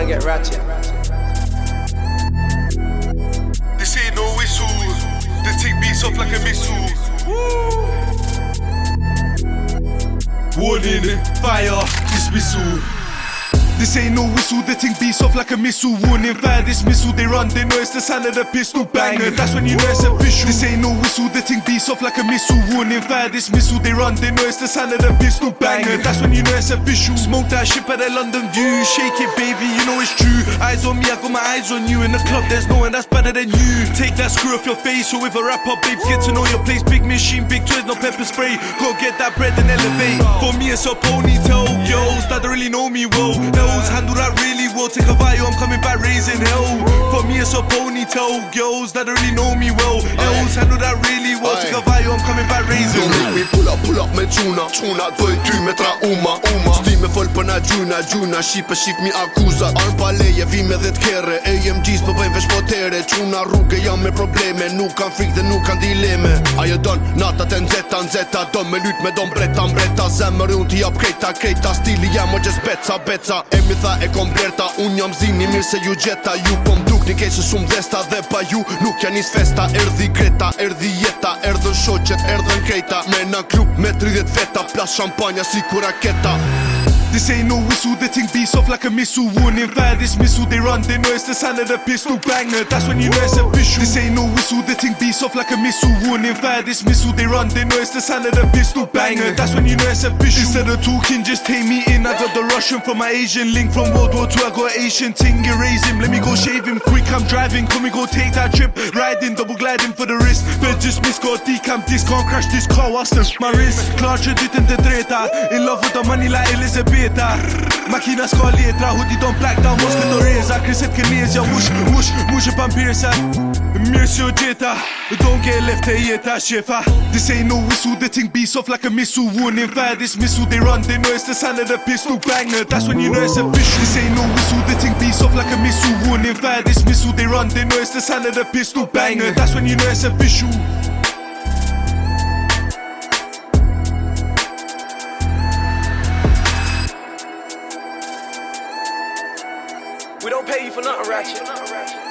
man get ratchet. This ain't no whistle. The tick beats off like a missile. Warning, fire, dismissal. This ain't no whistle, the thing beats off like a missile. Warning, fire this missile, They run, they know it's the sound of the pistol banger. That's when you know it's official. This ain't no whistle, the thing beats off like a missile. Warning, fire this missile, They run, they know it's the sound of the pistol banger. That's when you know it's official. Smoke that shit at the London View. Shake it, baby, you know it's true. Eyes on me, I got my eyes on you. In the club, there's no one that's better than you. Take that screw off your face. So if a rapper, babes, get to know your place. Big machine, big toys, no pepper spray. Go get that bread and elevate. For me, it's a ponytail. Girls that don't really know me well. Hells handle that really well. Take a bio, I'm coming back raising hell. Me, it's a ponytail. Girls that really know me well. Hells handle that really well. Take a bio, I'm coming back raising. Don't hell. make me pull up, pull up med tjuna Tjuna, doj ty me tra uma uma. Sti me fol për na gjuna Gjuna, shqipe shqip mi akuzat Arm pa leje, vi me dhe t'kere AMG's për bëjmë vesh potere. Tjuna rrugë jam me probleme. Nuk kan frik dhe nuk kan dileme. Ajo don, natat e nxeta, nxeta Don me lyt me don breta, mbreta. Zemër unë t'i jap krejta, krejta. Stili jam o gjes beca, beca. E mi tha e komplerta Unë jam zini mirë se ju gjeta. Ju po m'duk një keqë shumë dhesta Dhe pa ju nuk janë nis festa. Erdhi Greta, erdhi jeta Erdhën shoqet, erdhën krejta Me na klub me 30 feta Plas shampanja si kur raketa This ain't no whistle, the thing beats off like a missile. Warning, fire dismissal. They run, they know it's the sound of the pistol banger. That's when you know it's official. This ain't no whistle, the thing beats off like a missile. Warning, fire dismissal. They run, they know it's the sound of the pistol banger. That's when you know it's official. Instead of talking, just take me in. I got the Russian from my Asian link from World War II. I got Asian ting, erase him. Let me go shave him quick. I'm driving, can we go take that trip? Riding, double gliding for the wrist. But just miss, got decamp this, can't crash this car. What's the my wrist? Klar dit inte dreta. In love with the money like Elizabeta. Makina ska letra, hoodie don't black down, måste då resa. Krysset Kinesia, whoosh, whoosh, mushe pampirsa. Eh. Mirsi och Jetta, don't get left to Jetta, chefa. This ain't no whistle, the thing beats off like a missile. Warning, fire this missile, they run, they know it's the sound of the pistol banger. That's when you know it's official. This ain't no whistle, the thing beats off like a missile. Warning, fire this missile, they run, they know it's the sound of the pistol banger. That's when you know it's official. For nothing, ratchet.